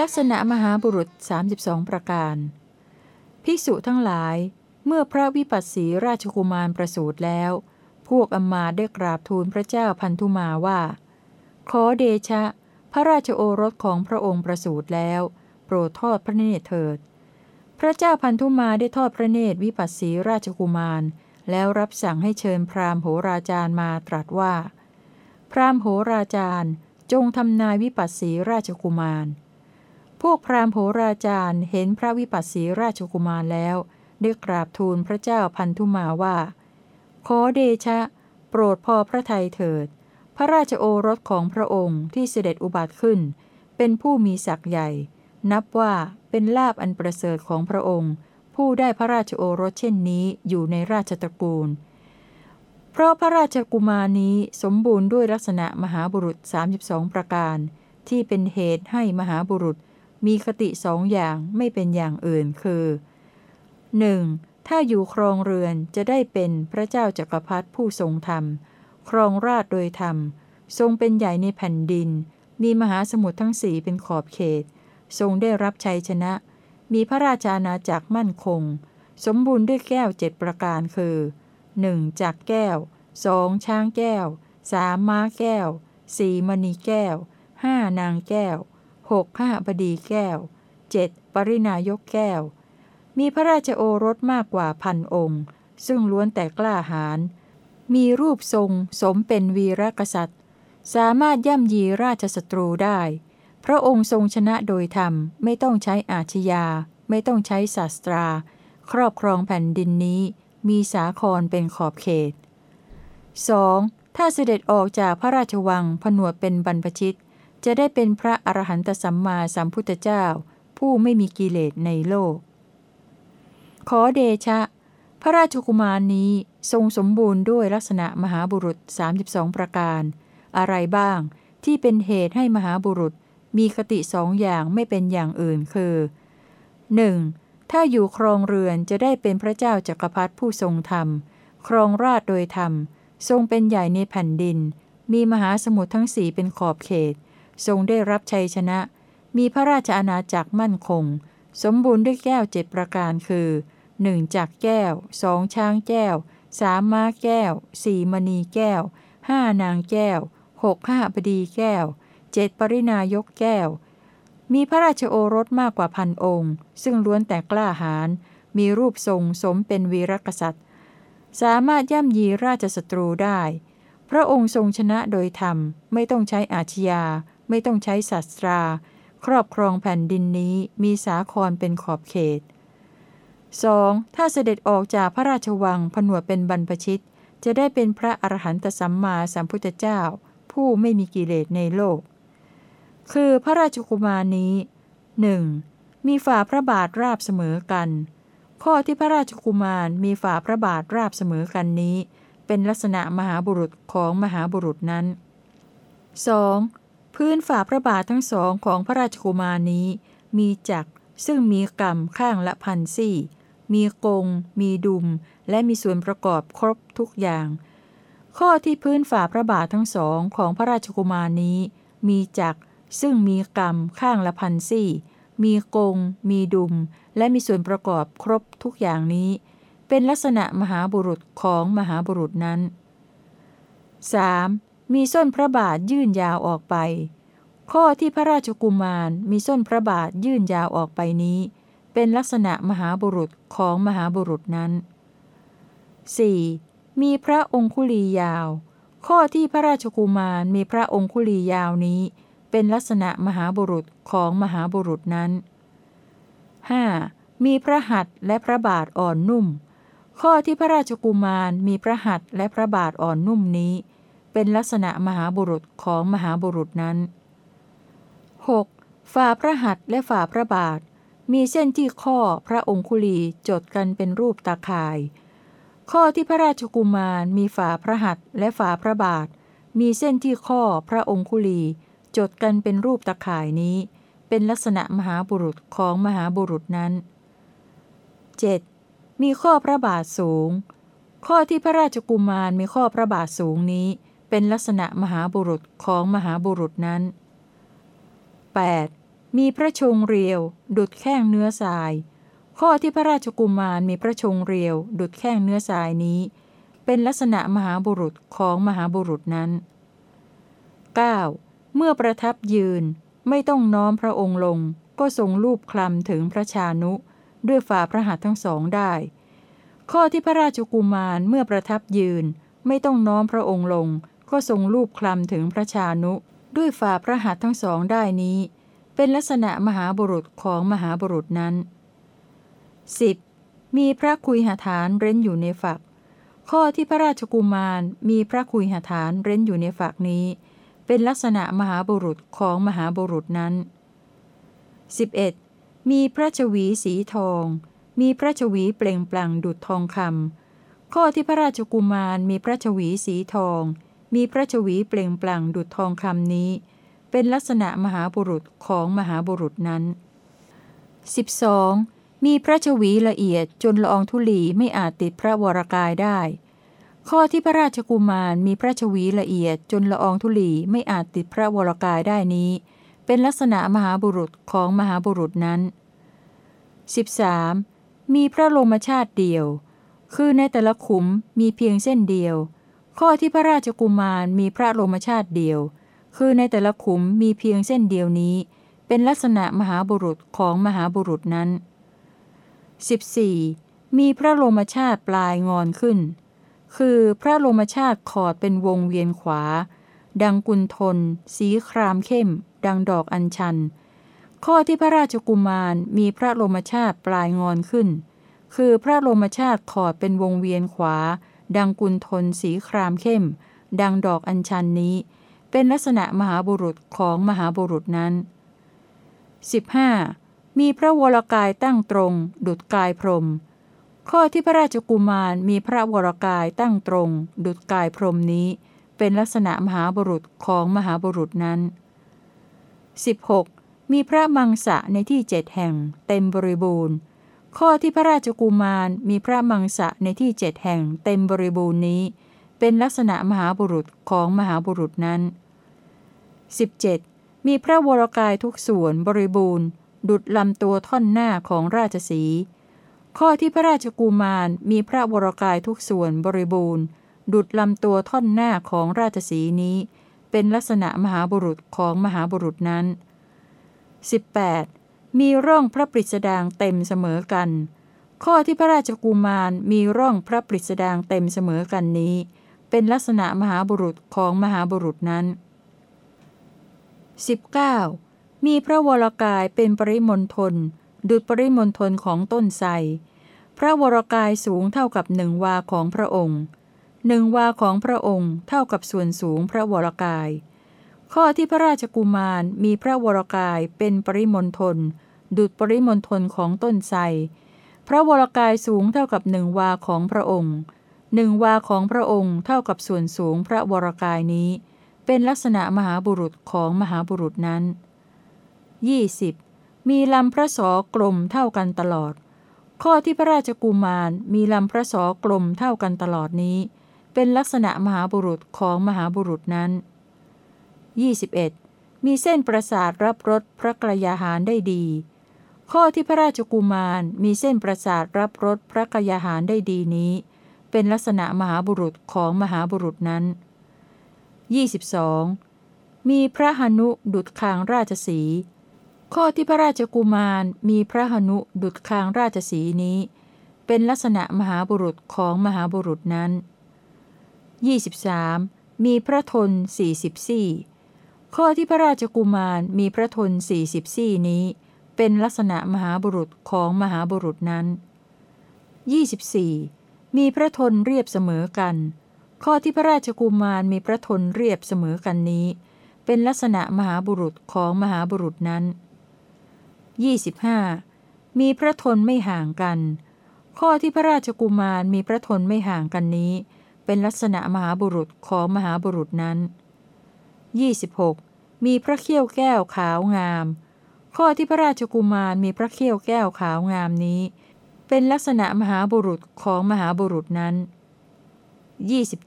ลักษณะมหาบุรุษ 32 ประการ ภิกษุทั้งหลาย เมื่อพระวิปัสสีราชกุมารประสูติแล้ว พวกอมมาได้กราบทูลพระเจ้าพันธุมาว่า ขอเดชะ พระราชโอรสของพระองค์ประสูติแล้ว โปรดทอดพระเนตรเถิด พระเจ้าพันธุมาได้ทอดพระเนตรวิปัสสีราชกุมาร แล้วรับสั่งให้เชิญพราหมณ์โหราจารย์มาตรัสว่า พราหมณ์โหราจารย์จงทำนายวิปัสสีราชกุมาร พวกพราหมณ์โหราจารย์เห็นพระวิปัสสีราชกุมารแล้ว ได้กราบทูลพระเจ้าพันธุมาว่า ขอเดชะ โปรดพอพระทัยเถิด พระราชโอรสของพระองค์ที่เสด็จอุบัติขึ้น เป็นผู้มีศักย์ใหญ่ นับว่าเป็นลาบอันประเสริฐของพระองค์ ผู้ได้พระราชโอรสเช่นนี้อยู่ในราชตระกูล เพราะพระราชกุมารนี้สมบูรณ์ด้วยลักษณะมหาบุรุษ 32 ประการ ที่เป็นเหตุให้มหาบุรุษ มีคติสองอย่างไม่เป็นอย่างอื่นคือ 1. ถ้าอยู่ครองเรือนจะได้เป็นพระเจ้าจักรพรรดิผู้ทรงธรรม ครองราชโดยธรรม ทรงเป็นใหญ่ในแผ่นดิน มีมหาสมุทรทั้งสี่เป็นขอบเขต ทรงได้รับชัยชนะ มีพระราชาณาจักรมั่นคง สมบูรณ์ด้วยแก้วเจ็ดประการคือ 1. จากแก้ว 2. ช้างแก้ว 3. ม้าแก้ว 4. มณีแก้ว 5. นางแก้ว 6. ข้าบดีแก้ว 7. ปรินายกแก้ว มีพระราชโอรสมากกว่าพันองค์ ซึ่งล้วนแต่กล้าหาญมีรูปทรงสมเป็นวีรกษัตริย์ สามารถย่ำยีราชศัตรูได้ พระองค์ทรงชนะโดยธรรมไม่ต้องใช้อาชญา ไม่ต้องใช้ศาสตรา ครอบครองแผ่นดินนี้มีสาครเป็นขอบเขต 2. ถ้าเสด็จออกจากพระราชวังผนวดเป็นบรรพชิต จะได้เป็นพระอรหันตสัมมาสัมพุทธเจ้า ผู้ไม่มีกิเลสในโลก ขอเดชะ พระราชกุมารนี้ทรงสมบูรณ์ด้วยลักษณะมหาบุรุษ 32 ประการ อะไรบ้างที่เป็นเหตุให้มหาบุรุษมีคติสองอย่างไม่เป็นอย่างอื่นคือ 1. ถ้าอยู่ครองเรือนจะได้เป็นพระเจ้าจักรพรรดิผู้ทรงธรรม ครองราชโดยธรรม ทรงเป็นใหญ่ในแผ่นดิน มีมหาสมุทรทั้งสี่เป็นขอบเขต ทรงได้รับชัยชนะ มีพระราชอาณาจักรมั่นคง สมบูรณ์ด้วยแก้วเจ็ดประการคือ 1. จากแก้ว 2. ช้างแก้ว 3. ม้าแก้ว 4. มณีแก้ว 5. นางแก้ว 6. ข้าบดีแก้ว 7. ปรินายกแก้ว มีพระราชโอรสมากกว่าพันองค์ ซึ่งล้วนแต่กล้าหาญมีรูปทรงสมเป็นวีรกษัตริย์ สามารถย่ำยีราชศัตรูได้ พระองค์ทรงชนะโดยธรรม ไม่ต้องใช้อาชญา ไม่ต้องใช้ศาสตรา ครอบครองแผ่นดินนี้มีสาครเป็นขอบเขต 2. ถ้าเสด็จออกจากพระราชวังผนวดเป็นบรรพชิต จะได้เป็นพระอรหันตสัมมาสัมพุทธเจ้า ผู้ไม่มีกิเลสในโลก คือพระราชกุมารนี้ 1. มีฝ่าพระบาทราบเสมอกัน ข้อที่พระราชกุมารมีฝ่าพระบาทราบเสมอกันนี้ เป็นลักษณะมหาบุรุษของมหาบุรุษนั้น 2. พื้นฝ่าพระบาททั้งสองของพระราชกุมารนี้ มีจักรซึ่งมีกรรมข้างละพันซี่ มีกง มีดุม และมีส่วนประกอบครบทุกอย่าง ข้อที่พื้นฝ่าพระบาททั้งสองของพระราชกุมารนี้ มีจักรซึ่งมีกรรมข้างละพันซี่ มีกง มีดุม และมีส่วนประกอบครบทุกอย่างนี้ เป็นลักษณะมหาบุรุษของมหาบุรุษนั้น 3. มีส้นพระบาทยื่นยาวออกไป ข้อที่พระราชกุมารมีส้นพระบาทยื่นยาวออกไปนี้ เป็นลักษณะมหาบุรุษของมหาบุรุษนั้น 4. มีพระองคุลียาว ข้อที่พระราชกุมารมีพระองคุลียาวนี้ เป็นลักษณะมหาบุรุษของมหาบุรุษนั้น 5. มีพระหัตถ์และพระบาทอ่อนนุ่ม ข้อที่พระราชกุมารมีพระหัตถ์และพระบาทอ่อนนุ่มนี้ เป็นลักษณะมหาบุรุษของมหาบุรุษนั้น 6. ฝ่าพระหัตถ์และฝ่าพระบาท มีเส้นที่ข้อพระองคุลีจดกันเป็นรูปตาข่าย ข้อที่พระราชกุมารมีฝ่าพระหัตถ์และฝ่าพระบาท มีเส้นที่ข้อพระองคุลีจดกันเป็นรูปตาข่ายนี้ เป็นลักษณะมหาบุรุษของมหาบุรุษนั้น 7. มีข้อพระบาทสูง ข้อที่พระราชกุมารมีข้อพระบาทสูงนี้ เป็นลักษณะมหาบุรุษของมหาบุรุษนั้น 8. มีพระชงเรียว ดุดแข้งเนื้อทราย ข้อที่พระราชกุมารมีพระชงเรียว ดุดแข้งเนื้อทรายนี้ เป็นลักษณะมหาบุรุษของมหาบุรุษนั้น 9. เมื่อประทับยืนไม่ต้องน้อมพระองค์ลง ก็ทรงรูปคลำถึงพระชานุ ด้วยฝ่าพระหัตถ์ทั้งสองได้ ข้อที่พระราชกุมารเมื่อประทับยืนไม่ต้องน้อมพระองค์ลง ก็ทรงรูปคลำถึงพระชานุ ด้วยฝ่าพระหัตถ์ทั้งสองได้นี้ เป็นลักษณะมหาบุรุษของมหาบุรุษนั้น 10. มีพระคุยหฐานเร้นอยู่ในฝัก ข้อที่พระราชกุมารมีพระคุยหฐานเร้นอยู่ในฝักนี้ เป็นลักษณะมหาบุรุษของมหาบุรุษนั้น 11. มีพระชวีสีทอง มีพระชวีเปล่งปลั่งดุจทองคำข้อที่พระราชกุมารมีพระชวีสีทอง มีพระชวีเปล่งปลั่งดุจทองคำนี้ เป็นลักษณะมหาบุรุษของมหาบุรุษนั้น 12. มีพระชวีละเอียดจนละอองธุลีไม่อาจติดพระวรกายได้ ข้อที่พระราชกุมารมีพระชวีละเอียดจนละอองธุลีไม่อาจติดพระวรกายได้นี้ เป็นลักษณะมหาบุรุษของมหาบุรุษนั้น 13. มีพระโลมชาติเดียว คือในแต่ละขุมมีเพียงเส้นเดียว ข้อที่พระราชกุมารมีพระโลมชาติเดียว คือในแต่ละขุมมีเพียงเส้นเดียวนี้ เป็นลักษณะมหาบุรุษของมหาบุรุษนั้น 14. มีพระโลมชาติปลายงอนขึ้น คือพระโลมชาติขอดเป็นวงเวียนขวา ดังกุลทน สีครามเข้ม ดังดอกอัญชัน ข้อที่พระราชกุมารมีพระโลมชาติปลายงอนขึ้น คือพระโลมชาติขอดเป็นวงเวียนขวา ดังกุลทนสีครามเข้ม ดังดอกอัญชันนี้ เป็นลักษณะมหาบุรุษของมหาบุรุษนั้น 15. มีพระวรกายตั้งตรง ดุจกายพรหมข้อที่พระราชกุมารมีพระวรกายตั้งตรง ดุจกายพรหมนี้ เป็นลักษณะมหาบุรุษของมหาบุรุษนั้น 16. มีพระมังสะในที่เจ็ดแห่ง เต็มบริบูรณ์ ข้อที่พระราชกุมารมีพระมังสะในที่เจ็ดแห่งเต็มบริบูรณ์นี้ เป็นลักษณะมหาบุรุษของมหาบุรุษนั้น 17. มีพระวรกายทุกส่วนบริบูรณ์ ดุดลำตัวท่อนหน้าของราชสี ข้อที่พระราชกุมารมีพระวรกายทุกส่วนบริบูรณ์ ดุดลำตัวท่อนหน้าของราชสีนี้ เป็นลักษณะมหาบุรุษของมหาบุรุษนั้น 18. มีร่องพระปริศดางเต็มเสมอกัน ข้อที่พระราชกุมารมีร่องพระปริศดางเต็มเสมอกันนี้ เป็นลักษณะมหาบุรุษของมหาบุรุษนั้น 19. มีพระวรกายเป็นปริมณฑลดุจปริมณฑลของต้นไทรพระวรกายสูงเท่ากับหนึ่งวาของพระองค์หนึ่งวาของพระองค์เท่ากับส่วนสูงพระวรกาย ข้อที่พระราชกุมารมีพระวรกายเป็นปริมณฑล ดุจปริมณฑลของต้นไทรพระวรกายสูงเท่ากับหนึ่งวาของพระองค์หนึ่งวาของพระองค์เท่ากับส่วนสูงพระวรกายนี้ เป็นลักษณะมหาบุรุษของมหาบุรุษนั้น 20. มีลำพระสอกลมเท่ากันตลอด ข้อที่พระราชกุมารมีลำพระสอกลมเท่ากันตลอดนี้ เป็นลักษณะมหาบุรุษของมหาบุรุษนั้น 21. มีเส้นประสาทรับรสพระกระยาหารได้ดี ข้อที่พระราชกุมารมีเส้นประสาทรับรสพระกยาหารได้ดีนี้ เป็นลักษณะมหาบุรุษของมหาบุรุษนั้น 22. มีพระหนุดุจคางราชสี ข้อที่พระราชกุมารมีพระหนุดุจคางราชสีนี้ เป็นลักษณะมหาบุรุษของมหาบุรุษนั้น 23. มีพระทนสี่สิบสี่ ข้อที่พระราชกุมารมีพระทนสี่สิบสี่นี้ เป็นลักษณะมหาบุรุษของมหาบุรุษนั้น 24. มีพระทนเรียบเสมอกัน ข้อที่พระราชกุมารมีพระทนเรียบเสมอกันนี้ เป็นลักษณะมหาบุรุษของมหาบุรุษนั้น 25. มีพระทนไม่ห่างกัน ข้อที่พระราชกุมารมีพระทนไม่ห่างกันนี้ เป็นลักษณะมหาบุรุษของมหาบุรุษนั้น 26. มีพระเขี้ยวแก้วขาวงาม ข้อที่พระราชกุมารมีพระเขี้ยวแก้วขาวงามนี้ เป็นลักษณะมหาบุรุษของมหาบุรุษนั้น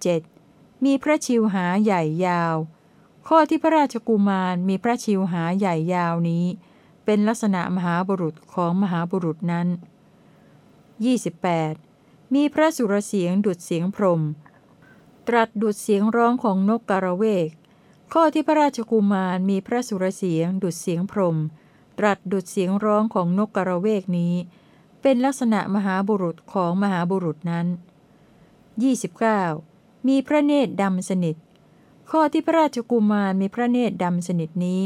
27. มีพระชิวหาใหญ่ยาว ข้อที่พระราชกุมารมีพระชิวหาใหญ่ยาวนี้ เป็นลักษณะมหาบุรุษของมหาบุรุษนั้น 28. มีพระสุรเสียงดุดเสียงพรม ตรัสดุดเสียงร้องของนกกระเวก ข้อที่พระราชกุมารมีพระสุรเสียงดุดเสียงพรม ตรัสดุดเสียงร้องของนกกระเวกนี้ เป็นลักษณะมหาบุรุษของมหาบุรุษนั้น 29. มีพระเนตรดำสนิท ข้อที่พระราชกุมารมีพระเนตรดำสนิทนี้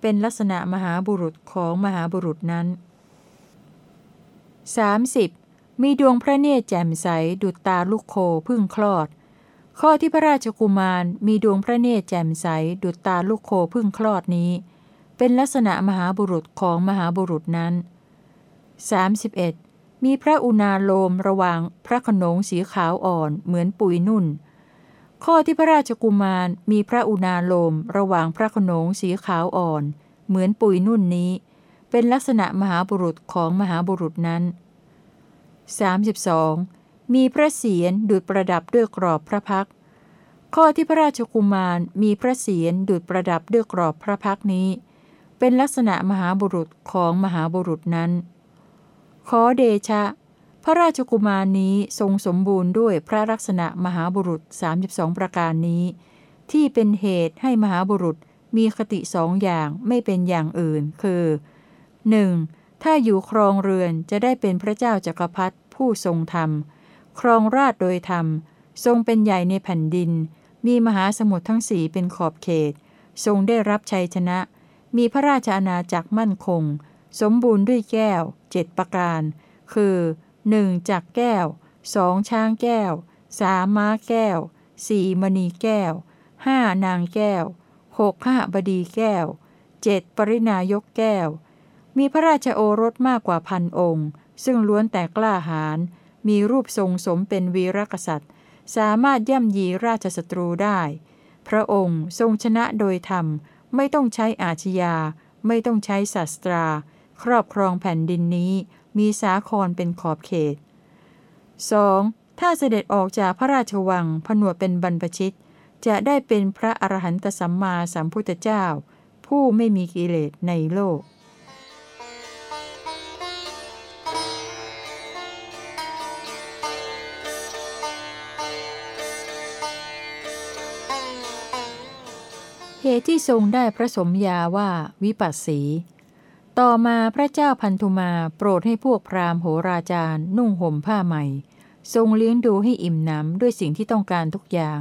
เป็นลักษณะมหาบุรุษของมหาบุรุษนั้น 30. มีดวงพระเนตรแจ่มใสดุจตาลูกโคพึ่งคลอด ข้อที่พระราชกุมารมีดวงพระเนตรแจ่มใสดุจตาลูกโคพึ่งคลอดนี้ เป็นลักษณะมหาบุรุษของมหาบุรุษนั้น 31. มีพระอุณาโลมระหว่างพระขนงสีขาวอ่อนเหมือนปุยนุ่น ข้อที่พระราชกุมารมีพระอุณาโลมระหว่างพระขนงสีขาวอ่อน เหมือนปุยนุ่นนี้ เป็นลักษณะมหาบุรุษของมหาบุรุษนั้น 32. มีพระเศียรดุดประดับด้วยกรอบพระพัก ข้อที่พระราชกุมารมีพระเศียรดุดประดับด้วยกรอบพระพักนี้ เป็นลักษณะมหาบุรุษของมหาบุรุษนั้น ขอเดชะ พระราชกุมารนี้ทรงสมบูรณ์ด้วยพระลักษณะมหาบุรุษ 32 ประการนี้ ที่เป็นเหตุให้มหาบุรุษมีคติสองอย่างไม่เป็นอย่างอื่น คือ 1. ถ้าอยู่ครองเรือนจะได้เป็นพระเจ้าจักรพรรดิผู้ทรงธรรม ครองราชโดยธรรม ทรงเป็นใหญ่ในแผ่นดิน มีมหาสมุทรทั้งสี่เป็นขอบเขต ทรงได้รับชัยชนะ มีพระราชอาณาจักรมั่นคง สมบูรณ์ด้วยแก้วเจ็ดประการ คือ 1. จักแก้ว 2. ช้างแก้ว 3. ม้าแก้ว 4. มณีแก้ว 5. นางแก้ว 6. ข้าบดีแก้ว 7. ปรินายกแก้ว มีพระราชโอรสมากกว่าพันองค์ ซึ่งล้วนแต่กล้าหาญมีรูปทรงสมเป็นวีรกษัตริย์ สามารถย่ำยีราชศัตรูได้ พระองค์ทรงชนะโดยธรรม ไม่ต้องใช้อาชญา ไม่ต้องใช้ศาสตรา ครอบครองแผ่นดินนี้มีสาครเป็นขอบเขต 2. ถ้าเสด็จออกจากพระราชวังผนวดเป็นบรรพชิต จะได้เป็นพระอรหันตสัมมาสัมพุทธเจ้า ผู้ไม่มีกิเลสในโลก ตุที่ทรงได้พระสมญาว่าวิปัสสี ต่อมาพระเจ้าพันธุมาโปรดให้พวกพราหมณ์โหราจารย์นุ่งห่มผ้าใหม่ ทรงเลี้ยงดูให้อิ่มหนำด้วยสิ่งที่ต้องการทุกอย่าง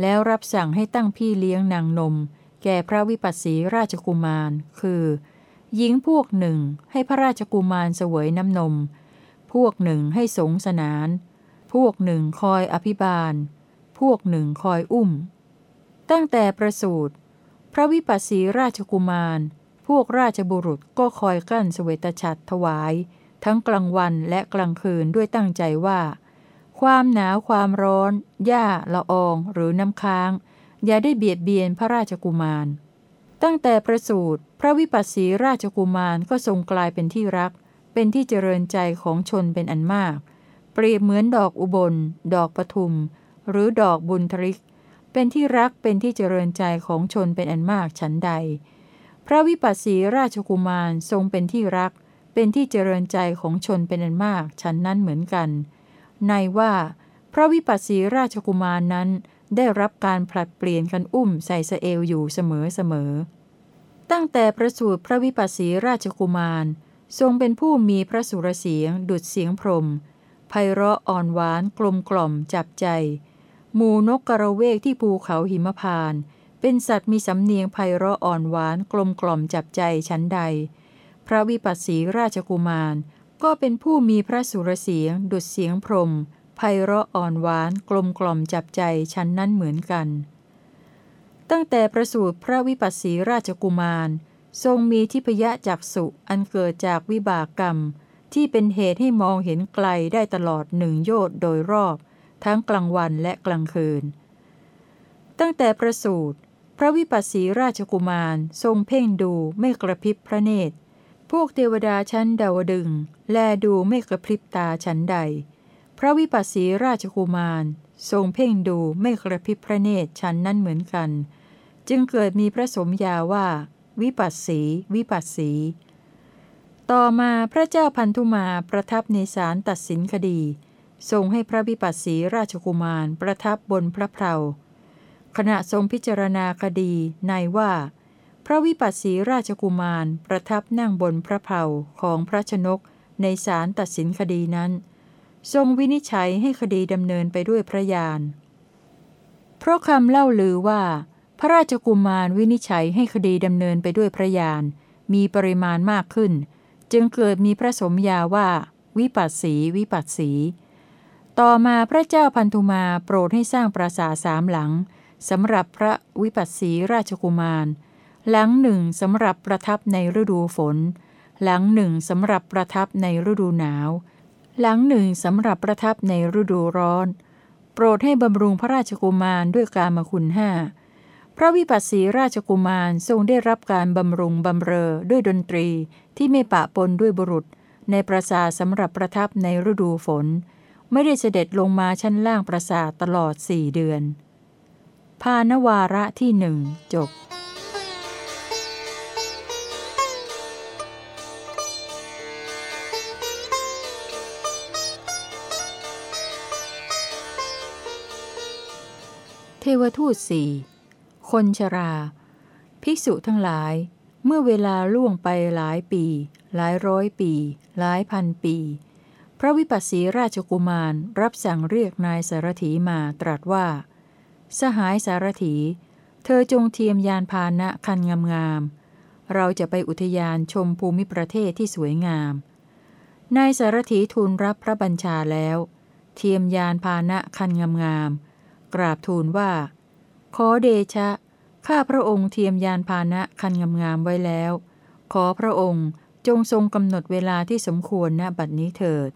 แล้วรับสั่งให้ตั้งพี่เลี้ยงนางนม แก่พระวิปัสสีราชกุมาร คือ หญิงพวกหนึ่งให้พระราชกุมารเสวยน้ำนม พวกหนึ่งให้สงสนาน พวกหนึ่งคอยอภิบาล พวกหนึ่งคอยอุ้มตั้งแต่ประสูติ พระวิปัสสีราชกุมาร พวกราชบุรุษก็คอยกั้นเสวตฉัตรถวาย ทั้งกลางวันและกลางคืนด้วยตั้งใจว่า ความหนาวความร้อน หญ้าละอองหรือน้ำค้าง อย่าได้เบียดเบียนพระราชกุมาร ตั้งแต่ประสูติพระวิปัสสีราชกุมารก็ทรงกลายเป็นที่รัก เป็นที่เจริญใจของชนเป็นอันมาก เปรียบเหมือนดอกอุบล ดอกปทุม หรือดอกบุญทริก เป็นที่รักเป็นที่เจริญใจของชนเป็นอันมากฉันใด พระวิปัสสีราชกุมารทรงเป็นที่รัก เป็นที่เจริญใจของชนเป็นอันมากฉันนั้นเหมือนกัน ในว่า พระวิปัสสีราชกุมารนั้นได้รับการผลัดเปลี่ยนกันอุ้มใส่สเอวอยู่เสมอเสมอ ตั้งแต่ประสูติพระวิปัสสีราชกุมาร ทรงเป็นผู้มีพระสุรเสียง ดุดเสียงพรมไพเราะอ่อนหวานกลมกล่อมจับใจ หมูนกกระเวกที่ภูเขาหิมพาน เป็นสัตว์มีสำเนียงไพเราะอ่อนหวานกลมกล่อมจับใจชั้นใด พระวิปัสสีราชกุมาร ก็เป็นผู้มีพระสุรเสียง ดุดเสียงพรมไพเราะอ่อนหวานกลมกล่อมจับใจชั้นนั้นเหมือนกัน ตั้งแต่ประสูติพระวิปัสสีราชกุมาร ทรงมีทิพยะจักสุอันเกิดจากวิบากกรรม ที่เป็นเหตุให้มองเห็นไกลได้ตลอดหนึ่งโยชน์โดยรอบ ทั้งกลางวันและกลางคืน ตั้งแต่ประสูติพระวิปัสสีราชกุมารทรงเพ่งดูไม่กระพริบพระเนตร พวกเทวดาชั้นดาวดึง แลดูไม่กระพริบตาชั้นใด พระวิปัสสีราชกุมารทรงเพ่งดูไม่กระพริบพระเนตรชั้นนั้นเหมือนกัน จึงเกิดมีพระสมญาว่า วิปัสสีวิปัสสีต่อมาพระเจ้าพันธุมาประทับในศาลตัดสินคดี ทรงให้พระวิปัสสีราชกุมารประทับบนพระเพลาขณะทรงพิจารณาคดีในว่า พระวิปัสสีราชกุมารประทับนั่งบนพระเพลาของพระชนกในศาลตัดสินคดีนั้น ทรงวินิจฉัยให้คดีดำเนินไปด้วยพระยานเพราะคำเล่าลือว่า พระราชกุมารวินิจฉัยให้คดีดำเนินไปด้วยพระยานมีปริมาณมากขึ้น จึงเกิดมีพระสมญาว่า วิปัสสีวิปัสสี ต่อมาพระเจ้าพันธุมาโปรดให้สร้างปราสาทสามหลังสำหรับพระวิปัสสีราชกุมาร หลังหนึ่งสำหรับประทับในฤดูฝน หลังหนึ่งสำหรับประทับในฤดูหนาว หลังหนึ่งสำหรับประทับในฤดูร้อน โปรดให้บำรุงพระราชกุมารด้วยการมคุณห้าพระวิปัสสีราชกุมารทรงได้รับการบำรุงบำเรอด้วยดนตรีที่ไม่ปะปนด้วยบุรุษ ในปราสาทสำหรับประทับในฤดูฝน ไม่ได้เสด็จลงมาชั้นล่างปราสาทตลอดสี่เดือน พานวาระที่หนึ่งจบเทวทูตสี่คนชรา ภิกษุทั้งหลาย เมื่อเวลาล่วงไปหลายปี หลายร้อยปี หลายพันปี พระวิปัสสีราชกุมารรับสั่งเรียกนายสารถีมาตรัสว่า สหายสารถี เธอจงเทียมยานพาหนะคันงามๆเราจะไปอุทยานชมภูมิประเทศที่สวยงาม นายสารถีทูลรับพระบัญชาแล้ว เทียมยานพาหนะคันงามๆกราบทูลว่า ขอเดชะ ข้าพระองค์เทียมยานพาหนะคันงามๆไว้แล้ว ขอพระองค์จงทรงกำหนดเวลาที่สมควรณบัดนี้เถิด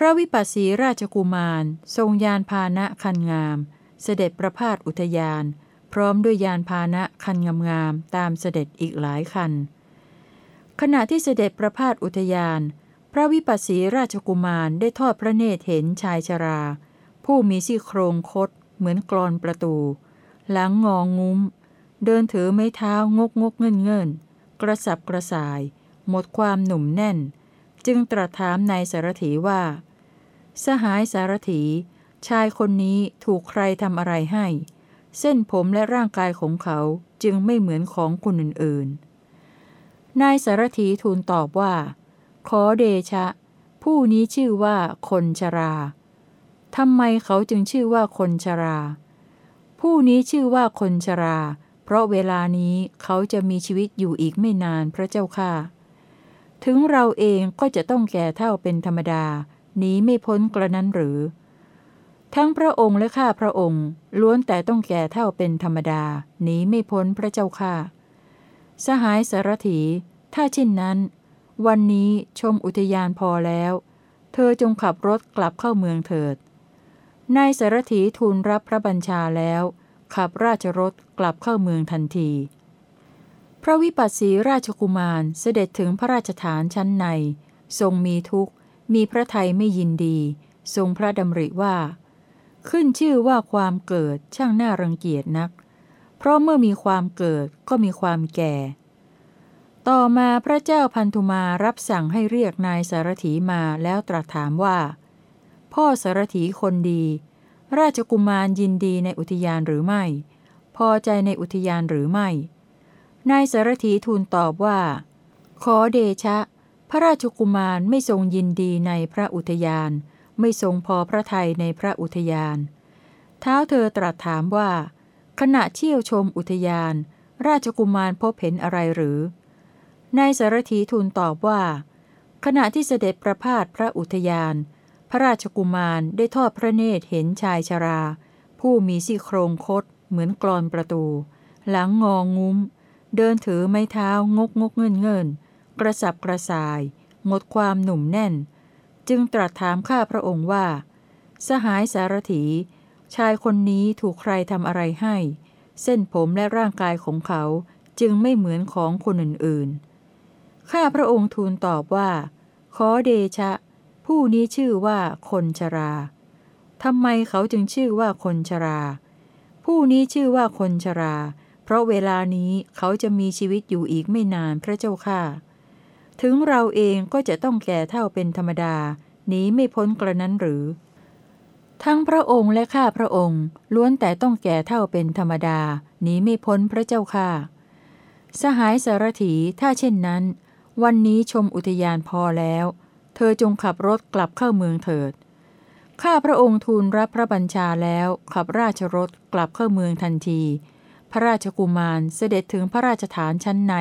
พระวิปัสสีราชกุมาร ทรงยานพาหนะคันงาม เสด็จประพาสอุทยาน พร้อมด้วยยานพาหนะคันงามๆตามเสด็จอีกหลายคัน ขณะที่เสด็จประพาสอุทยาน พระวิปัสสีราชกุมารได้ทอดพระเนตรเห็นชายชรา ผู้มีซี่โครงคดเหมือนกรอนประตู หลังงองงุ้ม เดินถือไม้เท้างกงกเงินเงินกระสับกระส่าย หมดความหนุ่มแน่น จึงตรัสถามนายสารถีว่า สหายสารถี ชายคนนี้ถูกใครทำอะไรให้ เส้นผมและร่างกายของเขาจึงไม่เหมือนของคนอื่นๆ นายสารถีทูลตอบว่า ขอเดชะ ผู้นี้ชื่อว่าคนชราทำไมเขาจึงชื่อว่าคนชรา ผู้นี้ชื่อว่าคนชรา เพราะเวลานี้เขาจะมีชีวิตอยู่อีกไม่นานพระเจ้าค่ะ ถึงเราเองก็จะต้องแก่เท่าเป็นธรรมดา หนีไม่พ้นกระนั้นหรือ ทั้งพระองค์และข้าพระองค์ ล้วนแต่ต้องแก่เท่าเป็นธรรมดาหนีไม่พ้นพระเจ้าค่ะสหายสารถี ถ้าเช่นนั้น วันนี้ชมอุทยานพอแล้ว เธอจงขับรถกลับเข้าเมืองเถิดนายสารถีทูลรับพระบัญชาแล้ว ขับราชรถกลับเข้าเมืองทันที พระวิปัสสีราชกุมารเสด็จถึงพระราชฐานชั้นใน ทรงมีทุกข์ มีพระไทยไม่ยินดี ทรงพระดำริว่า ขึ้นชื่อว่าความเกิดช่างน่ารังเกียจนัก เพราะเมื่อมีความเกิดก็มีความแก่ ต่อมาพระเจ้าพันธุมารับสั่งให้เรียกนายสารถีมาแล้วตรัสถามว่า พ่อสารถีคนดี ราชกุมารยินดีในอุทยานหรือไม่ พอใจในอุทยานหรือไม่ นายสารถีทูลตอบว่า ขอเดชะ พระราชกุมารไม่ทรงยินดีในพระอุทยาน ไม่ทรงพอพระทัยในพระอุทยาน เท้าเธอตรัสถามว่า ขณะเที่ยวชมอุทยาน ราชกุมารพบเห็นอะไรหรือนายสารถีทูลตอบว่า ขณะที่เสด็จประพาสพระอุทยาน พระราชกุมารได้ทอดพระเนตรเห็นชายชรา ผู้มีซี่โครงคดเหมือนกรอนประตู หลังงองงุ้ม เดินถือไม้เท้างกงกเงินเงิน กระสับกระส่าย หมดความหนุ่มแน่น จึงตรัสถามข้าพระองค์ว่า สหายสารถี ชายคนนี้ถูกใครทำอะไรให้ เส้นผมและร่างกายของเขาจึงไม่เหมือนของคนอื่นๆ ข้าพระองค์ทูลตอบว่า ขอเดชะ ผู้นี้ชื่อว่าคนชราทำไมเขาจึงชื่อว่าคนชรา ผู้นี้ชื่อว่าคนชรา เพราะเวลานี้เขาจะมีชีวิตอยู่อีกไม่นานพระเจ้าค่ะ ถึงเราเองก็จะต้องแก่เท่าเป็นธรรมดา หนีไม่พ้นกระนั้นหรือ ทั้งพระองค์และข้าพระองค์ล้วนแต่ต้องแก่เท่าเป็นธรรมดา หนีไม่พ้นพระเจ้าค่าสหายสารถีถ้าเช่นนั้น วันนี้ชมอุทยานพอแล้ว เธอจงขับรถกลับเข้าเมืองเถิด ข้าพระองค์ทูลรับพระบัญชาแล้วขับราชรถกลับเข้าเมืองทันที พระราชกุมารเสด็จถึงพระราชฐานชั้นใน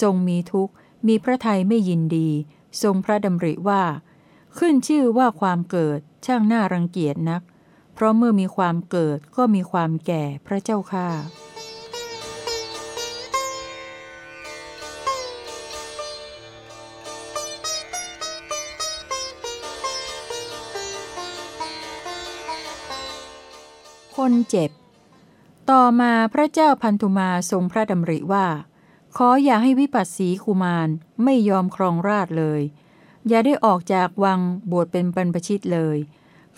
ทรงมีทุกข์ มีพระทัยไม่ยินดี ทรงพระดำริว่า ขึ้นชื่อว่าความเกิดช่างน่ารังเกียจนัก เพราะเมื่อมีความเกิดก็มีความแก่พระเจ้าค่าคนเจ็บ ต่อมาพระเจ้าพันธุมาทรงพระดำริว่า ขออย่าให้วิปัสสีคุมารไม่ยอมครองราชเลย อย่าได้ออกจากวังบวชเป็นบรรพชิตเลย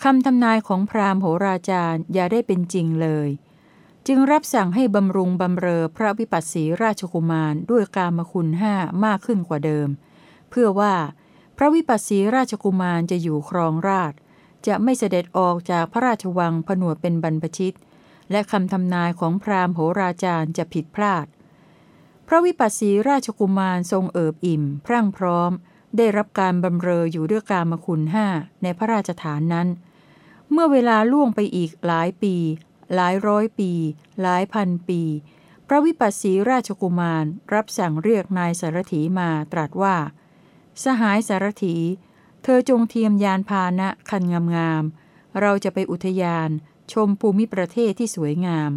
คำทำนายของพราหมณ์โหราจารย์อย่าได้เป็นจริงเลย จึงรับสั่งให้บำรุงบำเรอพระวิปัสสีราชกุมารด้วยกามคุณห้ามากขึ้นกว่าเดิม เพื่อว่า พระวิปัสสีราชกุมารจะอยู่ครองราช จะไม่เสด็จออกจากพระราชวังผนวดเป็นบรรพชิต และคำทำนายของพราหมณ์โหราจารย์จะผิดพลาด พระวิปัสสีราชกุมารทรงเอิบอิ่ม พรั่งพร้อม ได้รับการบำเรออยู่ด้วยกามคุณห้าในพระราชฐานนั้น เมื่อเวลาล่วงไปอีกหลายปี หลายร้อยปี หลายพันปี พระวิปัสสีราชกุมารรับสั่งเรียกนายสารถีมาตรัสว่า สหายสารถี เธอจงเทียมยานพานะคันงามๆเราจะไปอุทยานชมภูมิประเทศที่สวยงาม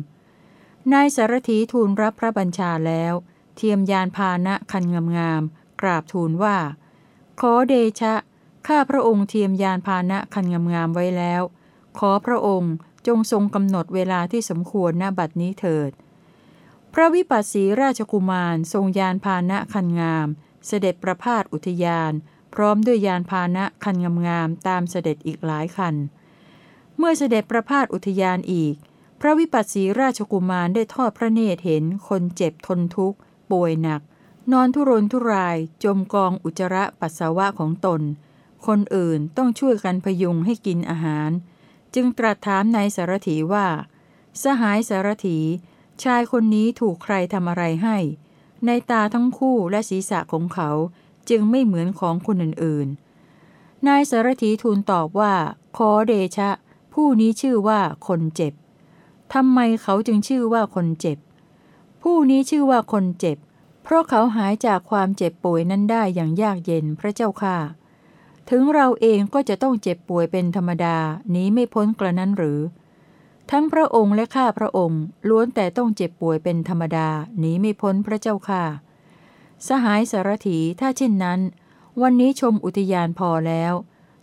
นายสารถีทูลรับพระบัญชาแล้ว เทียมยานพานะคันงามๆกราบทูลว่า ขอเดชะ ข้าพระองค์เทียมยานพานะคันงามๆไว้แล้ว ขอพระองค์จงทรงกำหนดเวลาที่สมควรณบัดนี้เถิด พระวิปัสสีราชกุมารทรงยานพานะคันงาม เสด็จประพาสอุทยาน พร้อมด้วยยานพาหนะคันงามๆตามเสด็จอีกหลายคัน เมื่อเสด็จประพาสอุทยานอีก พระวิปัสสีราชกุมารได้ทอดพระเนตรเห็นคนเจ็บทนทุกข์ ป่วยหนัก นอนทุรนทุรายจมกองอุจจาระปัสสาวะของตน คนอื่นต้องช่วยกันพยุงให้กินอาหาร จึงตรัสถามนายสารถีว่า สหายสารถี ชายคนนี้ถูกใครทำอะไรให้ ในตาทั้งคู่และศีรษะของเขาจึงไม่เหมือนของคนอื่นๆ นายสารถีทูลตอบว่า ขอเดชะ ผู้นี้ชื่อว่าคนเจ็บทำไมเขาจึงชื่อว่าคนเจ็บ ผู้นี้ชื่อว่าคนเจ็บ เพราะเขาหายจากความเจ็บป่วยนั้นได้อย่างยากเย็นพระเจ้าค่ะ ถึงเราเองก็จะต้องเจ็บป่วยเป็นธรรมดานี้ไม่พ้นกระนั้นหรือ ทั้งพระองค์และข้าพระองค์ ล้วนแต่ต้องเจ็บป่วยเป็นธรรมดานี้ไม่พ้นพระเจ้าค่ะ สหายสารถีถ้าเช่นนั้น วันนี้ชมอุทยานพอแล้ว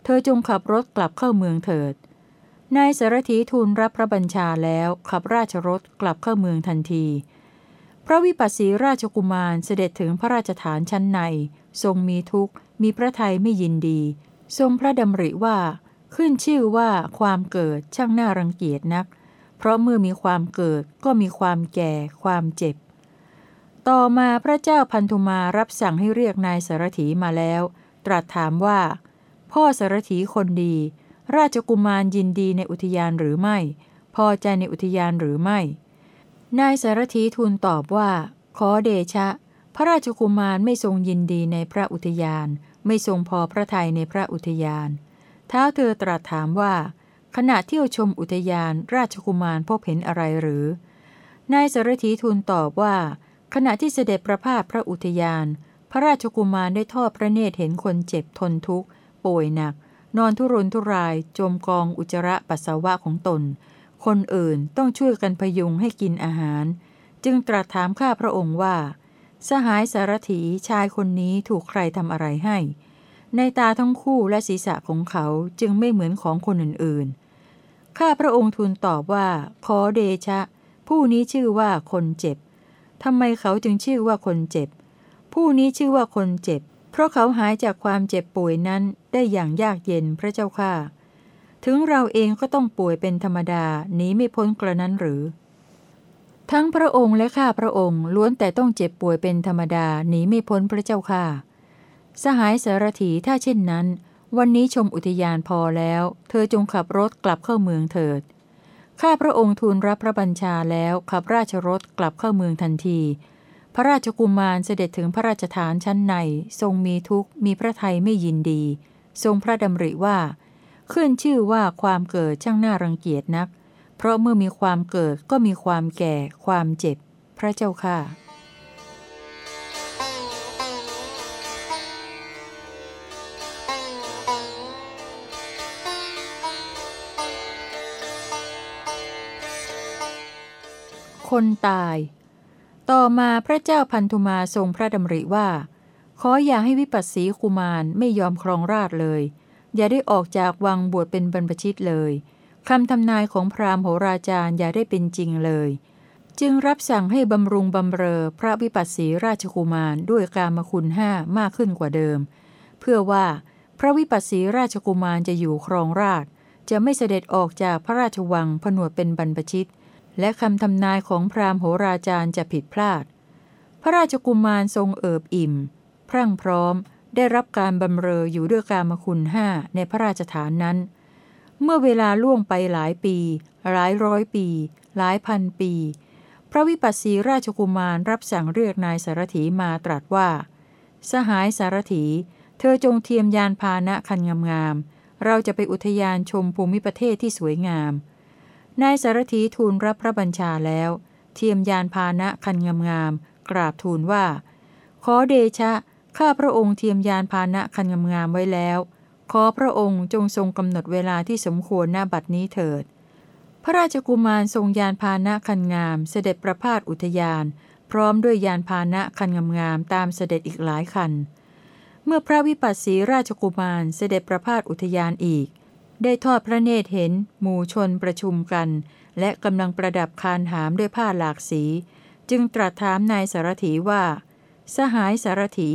เธอจงขับรถกลับเข้าเมืองเถิดนายสารถีทูลรับพระบัญชาแล้วขับราชรถกลับเข้าเมืองทันที พระวิปัสสีราชกุมารเสด็จถึงพระราชฐานชั้นใน ทรงมีทุกข์ มีพระทัยไม่ยินดี ทรงพระดำริว่า ขึ้นชื่อว่าความเกิดช่างน่ารังเกียจนัก เพราะเมื่อมีความเกิดก็มีความแก่ ความเจ็บ ต่อมาพระเจ้าพันธุมารับสั่งให้เรียกนายสารถีมาแล้ว ตรัสถามว่า พ่อสารถีคนดี ราชกุมารยินดีในอุทยานหรือไม่ พอใจในอุทยานหรือไม่ นายสารถีทูลตอบว่า ขอเดชะ พระราชกุมารไม่ทรงยินดีในพระอุทยาน ไม่ทรงพอพระทัยในพระอุทยานเท้าเธอตรัสถามว่า ขณะเที่ยวชมอุทยานราชกุมารพบเห็นอะไรหรือ นายสารถีทูลตอบว่า ขณะที่เสด็จประพาสพระอุทยาน พระราชกุมารได้ทอดพระเนตรเห็นคนเจ็บทนทุกข์ป่วยหนัก นอนทุรนทุรายจมกองอุจจาระปัสสาวะของตน คนอื่นต้องช่วยกันพยุงให้กินอาหาร จึงตรัสถามข้าพระองค์ว่า สหายสารถีชายคนนี้ถูกใครทำอะไรให้ ในตาทั้งคู่และศีรษะของเขาจึงไม่เหมือนของคนอื่นๆ ข้าพระองค์ทูลตอบว่า ขอเดชะ ผู้นี้ชื่อว่าคนเจ็บทำไมเขาจึงชื่อว่าคนเจ็บ ผู้นี้ชื่อว่าคนเจ็บ เพราะเขาหายจากความเจ็บป่วยนั้นได้อย่างยากเย็นพระเจ้าค่ะ ถึงเราเองก็ต้องป่วยเป็นธรรมดาหนีไม่พ้นกระนั้นหรือ ทั้งพระองค์และข้าพระองค์ล้วนแต่ต้องเจ็บป่วยเป็นธรรมดาหนีไม่พ้นพระเจ้าค่ะ สหายสารถีถ้าเช่นนั้น วันนี้ชมอุทยานพอแล้ว เธอจงขับรถกลับเข้าเมืองเถิด ข้าพระองค์ทูลรับพระบัญชาแล้วขับราชรถกลับเข้าเมืองทันที พระราชกุมารเสด็จถึงพระราชฐานชั้นใน ทรงมีทุกข์มีพระทัยไม่ยินดี ทรงพระดำริว่า ขึ้นชื่อว่าความเกิดช่างน่ารังเกียจนัก เพราะเมื่อมีความเกิดก็มีความแก่ ความเจ็บ พระเจ้าค่ะ คนตาย ต่อมาพระเจ้าพันธุมาทรงพระดำริว่า ขออย่าให้วิปัสสีคุมารไม่ยอมครองราชเลย อย่าได้ออกจากวังบวชเป็นบรรพชิตเลยคำทำนายของพราหมณ์โหราจารย์อย่าได้เป็นจริงเลย จึงรับสั่งให้บำรุงบำเรอพระวิปัสสีราชกุมารด้วยกามคุณห้ามากขึ้นกว่าเดิม เพื่อว่าพระวิปัสสีราชกุมารจะอยู่ครองราช จะไม่เสด็จออกจากพระราชวังผนวดเป็นบรรพชิต และคำทำนายของพราหมณ์โหราจารย์จะผิดพลาด พระราชกุมารทรงเอิบอิ่ม พรั่งพร้อม ได้รับการบำเรออยู่ด้วยกามคุณห้าในพระราชฐานนั้น เมื่อเวลาล่วงไปหลายปี หลายร้อยปี หลายพันปี พระวิปัสสีราชกุมารรับสั่งเรียกนายสารถีมาตรัสว่า สหายสารถี เธอจงเทียมยานพาหนะคันงามๆ เราจะไปอุทยานชมภูมิประเทศที่สวยงาม นายสารถีทูลรับพระบัญชาแล้ว เทียมยานพาหนะคันงามๆ กราบทูลว่า ขอเดชะ ข้าพระองค์เทียมยานพาหนะคันงามๆไว้แล้ว ขอพระองค์จงทรงกำหนดเวลาที่สมควรหน้าบัดนี้เถิด พระราชกุมารทรงยานพาหนะคันงาม เสด็จประพาสอุทยาน พร้อมด้วยยานพาหนะคันงามๆตามเสด็จอีกหลายคัน เมื่อพระวิปัสสีราชกุมารเสด็จประพาสอุทยานอีก ได้ทอดพระเนตรเห็น หมู่ชนประชุมกัน และกำลังประดับคานหามด้วยผ้าหลากสี จึงตรัสถามนายสารถีว่า สหายสารถี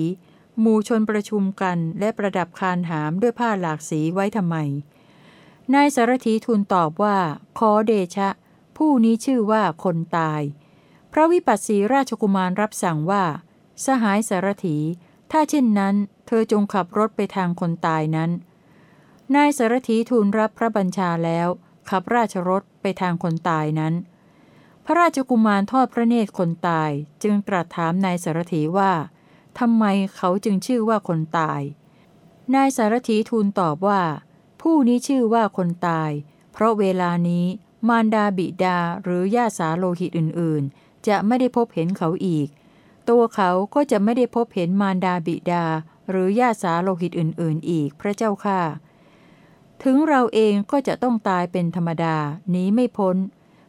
หมู่ชนประชุมกันและประดับคานหามด้วยผ้าหลากสีไว้ทำไม นายสารถีทูลตอบว่า ขอเดชะ ผู้นี้ชื่อว่าคนตาย พระวิปัสสีราชกุมารรับสั่งว่า สหายสารถีถ้าเช่นนั้น เธอจงขับรถไปทางคนตายนั้น นายสารถีทูลรับพระบัญชาแล้ว ขับราชรถไปทางคนตายนั้น พระราชกุมารทอดพระเนตรคนตายจึงตรัสถามนายสารถีว่า ทำไมเขาจึงชื่อว่าคนตาย นายสารถีทูลตอบว่า ผู้นี้ชื่อว่าคนตาย เพราะเวลานี้มารดาบิดาหรือญาสาโลหิตอื่น ๆ จะไม่ได้พบเห็นเขาอีก ตัวเขาก็จะไม่ได้พบเห็นมารดาบิดา หรือญาสาโลหิตอื่น ๆ อีกพระเจ้าค่ะ ถึงเราเองก็จะต้องตายเป็นธรรมดาหนีไม่พ้น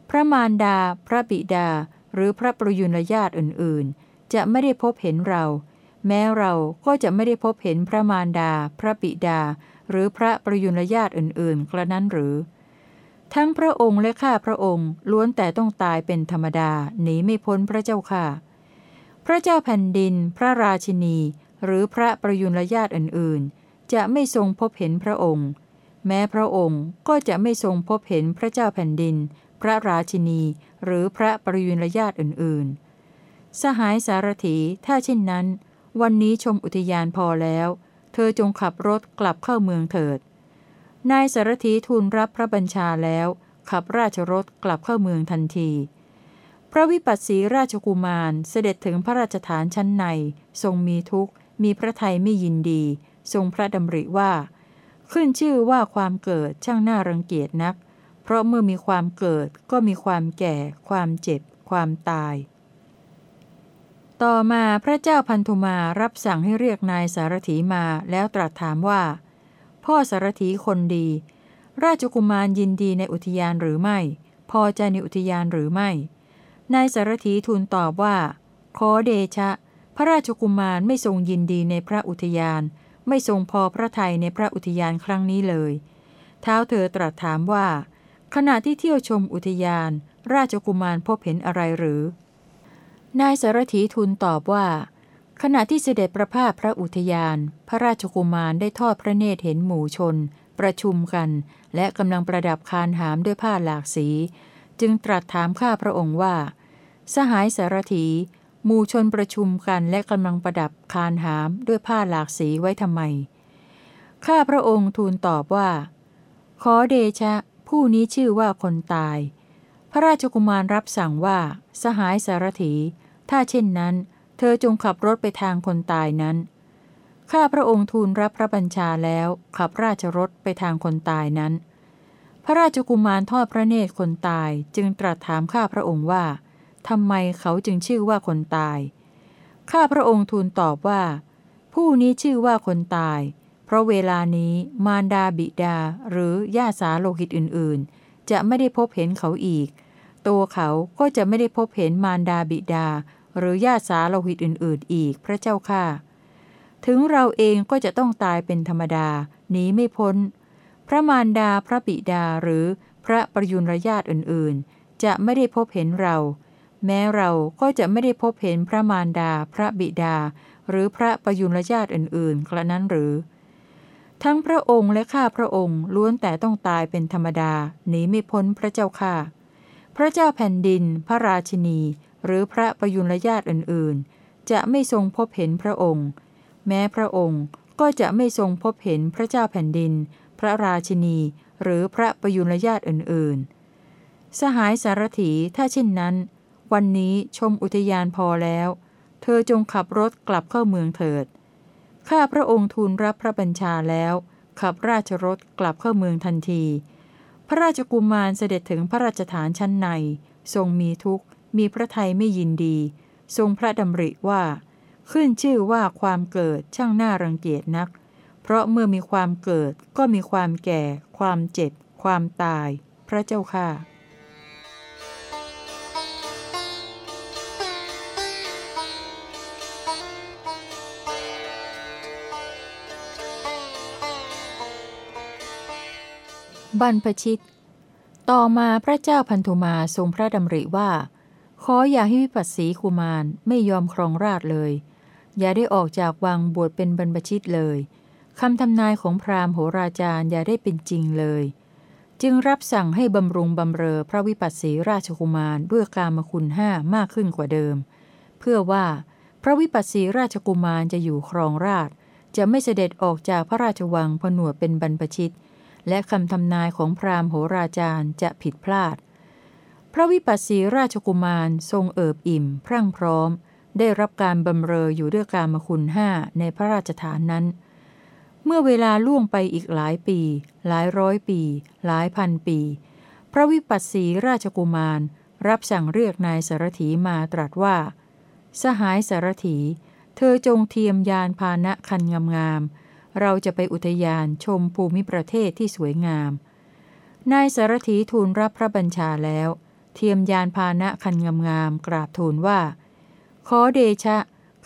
พระมารดา พระบิดา หรือพระประยุรญาติอื่น ๆ จะไม่ได้พบเห็นเรา แม้เราก็จะไม่ได้พบเห็นพระมารดา พระบิดา หรือพระประยุรญาติอื่นๆ กระนั้นหรือ ทั้งพระองค์และข้าพระองค์ล้วนแต่ต้องตายเป็นธรรมดาหนีไม่พ้นพระเจ้าค่ะ พระเจ้าแผ่นดิน พระราชินี หรือพระประยุรญาติอื่นๆ จะไม่ทรงพบเห็นพระองค์ แม้พระองค์ก็จะไม่ทรงพบเห็นพระเจ้าแผ่นดิน พระราชินี หรือพระประยุรญาติอื่นๆ สหายสารถีถ้าเช่นนั้น วันนี้ชมอุทยานพอแล้ว เธอจงขับรถกลับเข้าเมืองเถิด นายสารถีทูลรับพระบัญชาแล้ว ขับราชรถกลับเข้าเมืองทันที พระวิปัสสีราชกุมารเสด็จถึงพระราชฐานชั้นใน ทรงมีทุกข์ มีพระทัยไม่ยินดี ทรงพระดำริว่า ขึ้นชื่อว่าความเกิดช่างน่ารังเกียจนัก เพราะเมื่อมีความเกิดก็มีความแก่ ความเจ็บ ความตาย ต่อมาพระเจ้าพันธุมารับสั่งให้เรียกนายสารถีมาแล้วตรัสถามว่า พ่อสารถีคนดี ราชกุมารยินดีในอุทยานหรือไม่ พอใจในอุทยานหรือไม่ นายสารถีทูลตอบว่า ขอเดชะ พระราชกุมารไม่ทรงยินดีในพระอุทยาน ไม่ทรงพอพระทัยในพระอุทยานครั้งนี้เลยเท้าเธอตรัสถามว่า ขณะที่เที่ยวชมอุทยาน ราชกุมารพบเห็นอะไรหรือ นายสารถีทูลตอบว่า ขณะที่เสด็จประพาสพระอุทยาน พระราชกุมารได้ทอดพระเนตรเห็นหมู่ชน ประชุมกัน และกำลังประดับคานหามด้วยผ้าหลากสี จึงตรัสถามข้าพระองค์ว่า สหายสารถีหมู่ชนประชุมกันและกำลังประดับคานหามด้วยผ้าหลากสีไว้ทำไม ข้าพระองค์ทูลตอบว่า ขอเดชะ ผู้นี้ชื่อว่าคนตาย พระราชกุมารรับสั่งว่า สหายสารถี ถ้าเช่นนั้น เธอจงขับรถไปทางคนตายนั้น ข้าพระองค์ทูลรับพระบัญชาแล้วขับราชรถไปทางคนตายนั้น พระราชกุมารทอดพระเนตรคนตายจึงตรัสถามข้าพระองค์ว่าทำไมเขาจึงชื่อว่าคนตาย ข้าพระองค์ทูลตอบว่า ผู้นี้ชื่อว่าคนตาย เพราะเวลานี้มารดาบิดาหรือญาสาโลหิตอื่น ๆ จะไม่ได้พบเห็นเขาอีก ตัวเขาก็จะไม่ได้พบเห็นมารดาบิดา หรือญาสาโลหิตอื่น ๆ อีกพระเจ้าค่ะ ถึงเราเองก็จะต้องตายเป็นธรรมดาหนีไม่พ้น พระมารดาพระบิดาหรือพระประยุรญาติอื่น ๆ จะไม่ได้พบเห็นเรา แม้เราก็จะไม่ได้พบเห็นพระมารดาพระบิดา หรือพระประยุรญาติอื่น ๆ กระนั้นหรือ ทั้งพระองค์และข้าพระองค์ล้วนแต่ต้องตายเป็นธรรมดาหนีไม่พ้นพระเจ้าค่ะ พระเจ้าแผ่นดิน พระราชินี หรือพระประยุรญาติอื่นๆ จะไม่ทรงพบเห็นพระองค์ แม้พระองค์ก็จะไม่ทรงพบเห็นพระเจ้าแผ่นดิน พระราชินี หรือพระประยุรญาติอื่นๆ สหายสารถีถ้าเช่นนั้น วันนี้ชมอุทยานพอแล้ว เธอจงขับรถกลับเข้าเมืองเถิดข้าพระองค์ทูลรับพระบัญชาแล้ว ขับราชรถกลับเข้าเมืองทันที พระราชกุมารเสด็จถึงพระราชฐานชั้นใน ทรงมีทุกข์ มีพระทัยไม่ยินดี ทรงพระดำริว่า ขึ้นชื่อว่าความเกิดช่างน่ารังเกียจนัก เพราะเมื่อมีความเกิดก็มีความแก่ ความเจ็บ ความตาย พระเจ้าค่ะบรรพชิต ต่อมาพระเจ้าพันธุมาทรงพระดำริว่า ขออย่าให้วิปัสสีกุมารไม่ยอมครองราชเลย อย่าได้ออกจากวังบวชเป็นบรรพชิตเลยคำทำนายของพราหมณ์โหราจารย์อย่าได้เป็นจริงเลย จึงรับสั่งให้บำรุงบำเรอพระวิปัสสีราชกุมารด้วยกามคุณห้ามากขึ้นกว่าเดิม เพื่อว่าพระวิปัสสีราชกุมารจะอยู่ครองราช จะไม่เสด็จออกจากพระราชวังผนวดเป็นบรรพชิต และคำทำนายของพราหมณ์โหราจารย์จะผิดพลาด พระวิปัสสีราชกุมารทรงเอิบอิ่ม พรั่งพร้อม ได้รับการบำเรออยู่ด้วยการมคุณห้าในพระราชฐานนั้น เมื่อเวลาล่วงไปอีกหลายปี หลายร้อยปี หลายพันปี พระวิปัสสีราชกุมาร รับสั่งเรียกนายสารถีมาตรัสว่า สหายสารถี เธอจงเทียมยานพานะคันงามๆเราจะไปอุทยานชมภูมิประเทศที่สวยงาม นายสารถีทูลรับพระบัญชาแล้ว เทียมยานพานะคันงามๆกราบทูลว่า ขอเดชะ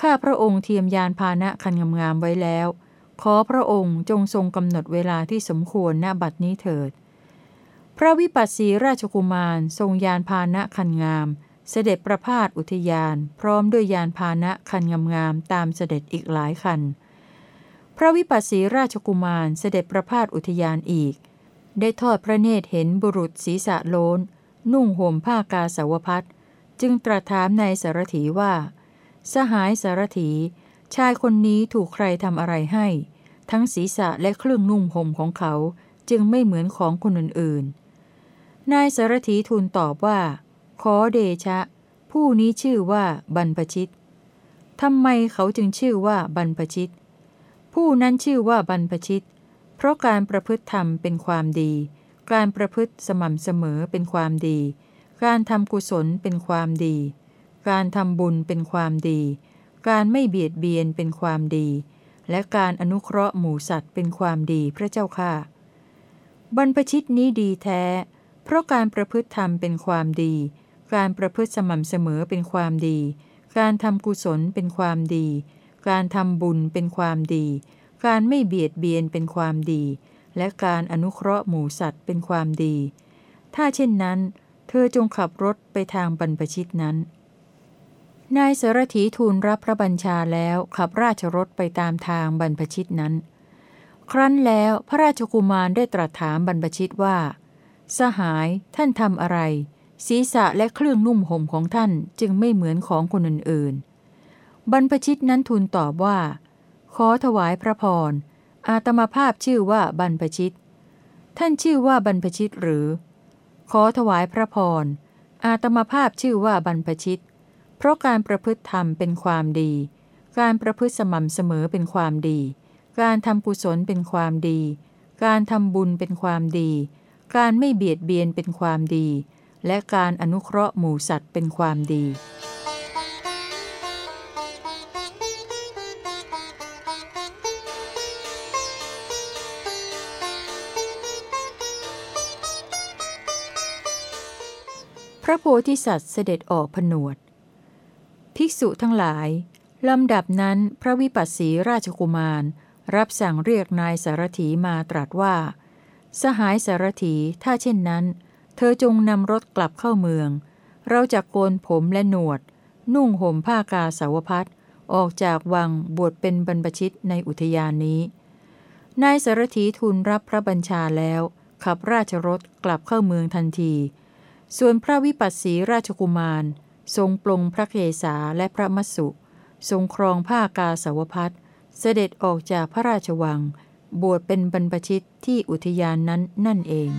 ข้าพระองค์เทียมยานพานะคันงามๆไว้แล้ว ขอพระองค์จงทรงกำหนดเวลาที่สมควรณบัดนี้เถิด พระวิปัสสีราชกุมารทรงยานพานะคันงาม เสด็จประพาสอุทยาน พร้อมด้วยยานพานะคันงามๆตามเสด็จอีกหลายคัน พระวิปัสสีราชกุมารเสด็จประพาสอุทยานอีกได้ทอดพระเนตรเห็นบุรุษศีรษะโล้น นุ่งห่มผ้ากาสาวพัดจึงตรัสถามนายสารถีว่า สหายสารถี ชายคนนี้ถูกใครทำอะไรให้ ทั้งศีรษะและเครื่องนุ่งห่มของเขาจึงไม่เหมือนของคนอื่นๆ นายสารถีทูลตอบว่า ขอเดชะ ผู้นี้ชื่อว่าบรรพชิตทำไมเขาจึงชื่อว่าบรรพชิต ผู้นั้นชื่อว่าบรรพชิต เพราะการประพฤติธรรมเป็นความดี การประพฤติสม่ำเสมอเป็นความดี การทำกุศลเป็นความดี การทำบุญเป็นความดี การไม่เบียดเบียนเป็นความดี และการอนุเคราะห์หมูสัตว์เป็นความดีพระเจ้าค่ะ บรรพชิตนี้ดีแท้ เพราะการประพฤติธรรมเป็นความดี การประพฤติสม่ำเสมอเป็นความดี การทำกุศลเป็นความดี การทำบุญเป็นความดี การไม่เบียดเบียนเป็นความดี และการอนุเคราะห์หมูสัตว์เป็นความดี ถ้าเช่นนั้น เธอจงขับรถไปทางบรรพชิตนั้น นายสารถีทูลรับพระบัญชาแล้วขับราชรถไปตามทางบรรพชิตนั้น ครั้นแล้วพระราชกุมารได้ตรัสถามบรรพชิตว่า สหายท่านทำอะไร ศีรษะและเครื่องนุ่มห่มของท่านจึงไม่เหมือนของคนอื่นๆ บรรพชิตนั้นทูลตอบว่า ขอถวายพระพร อาตมาภาพชื่อว่าบรรพชิต ท่านชื่อว่าบรรพชิตหรือ ขอถวายพระพร อาตมาภาพชื่อว่าบรรพชิต เพราะการประพฤติธรรมเป็นความดี การประพฤติสม่ำเสมอเป็นความดี การทำกุศลเป็นความดี การทำบุญเป็นความดี การไม่เบียดเบียนเป็นความดี และการอนุเคราะห์หมู่สัตว์เป็นความดี ระโพธิสัตว์เสด็จออกผนวด ภิกษุทั้งหลาย ลำดับนั้นพระวิปัสสีราชกุมาร รับสั่งเรียกนายสารถีมาตรัสว่า สหายสารถีถ้าเช่นนั้น เธอจงนำรถกลับเข้าเมือง เราจะโกนผมและหนวด นุ่งห่มผ้ากาสาวพัดออกจากวังบวชเป็นบรรพชิตในอุทยานนี้ นายสารถีทูลรับพระบัญชาแล้ว ขับราชรถกลับเข้าเมืองทันที ส่วนพระวิปัสสีราชกุมาร ทรงปลงพระเกศาและพระมัสสุ ทรงครองผ้ากาสาวพัดเสด็จออกจากพระราชวัง บวชเป็นบรรพชิตที่อุทยานนั้นนั่นเอง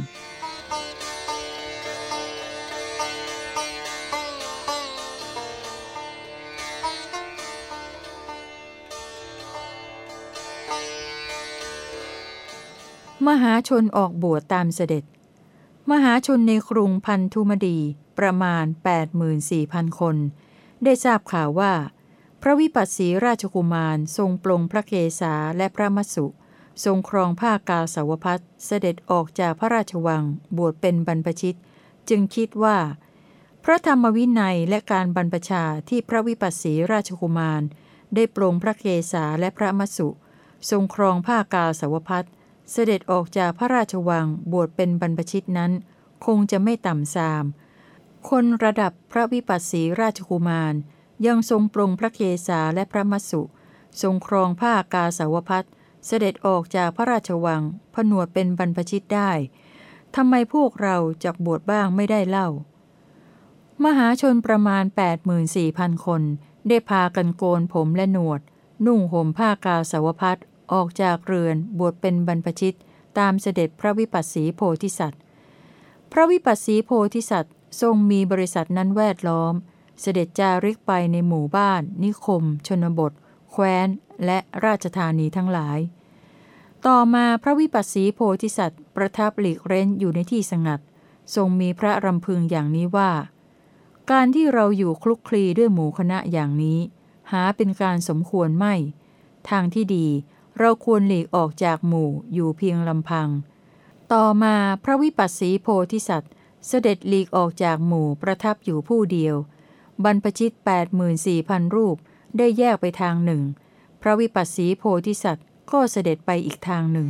มหาชนออกบวชตามเสด็จ มหาชนในกรุงพันธุมดีประมาณ 84,000 คน ได้ทราบข่าวว่า พระวิปัสสีราชกุมารทรงปลงพระเกศาและพระมัสสุ ทรงครองผ้ากาสาวพัดเสด็จออกจากพระราชวังบวชเป็นบรรพชิต จึงคิดว่า พระธรรมวินัยและการบรรพชาที่พระวิปัสสีราชกุมาร ได้ปลงพระเกศาและพระมัสสุ ทรงครองผ้ากาสาวพัด เสด็จออกจากพระราชวังบวชเป็นบรรพชิตนั้น คงจะไม่ต่ำซาม คนระดับพระวิปัสสีราชกุมาร ยังทรงปรงพระเกศาและพระมัสสุ ทรงครองผ้ากาสาวพัดเสด็จออกจากพระราชวัง ผนวดเป็นบรรพชิตได้ทำไมพวกเราจากบวชบ้างไม่ได้เล่า มหาชนประมาณ 84,000 คน ได้พากันโกนผมและหนวด นุ่งห่มผ้ากาสาวพัด ออกจากเรือนบวชเป็นบรรพชิต ตามเสด็จพระวิปัสสีโพธิสัตว์ พระวิปัสสีโพธิสัตว์ทรงมีบริษัทนั้นแวดล้อม เสด็จจาริกไปในหมู่บ้าน นิคม ชนบท แคว้น และราชธานีทั้งหลาย ต่อมาพระวิปัสสีโพธิสัตว์ ประทับหลีกเร้นอยู่ในที่สงัด ทรงมีพระรำพึงอย่างนี้ว่า การที่เราอยู่คลุกคลีด้วยหมู่คณะอย่างนี้ หาเป็นการสมควรไม่ ทางที่ดี เราควรหลีกออกจากหมู่อยู่เพียงลำพัง ต่อมาพระวิปัสสีโพธิสัตว์ เสด็จหลีกออกจากหมู่ประทับอยู่ผู้เดียว บรรพชิต 84,000 รูปได้แยกไปทางหนึ่ง พระวิปัสสีโพธิสัตว์ก็เสด็จไปอีกทางหนึ่ง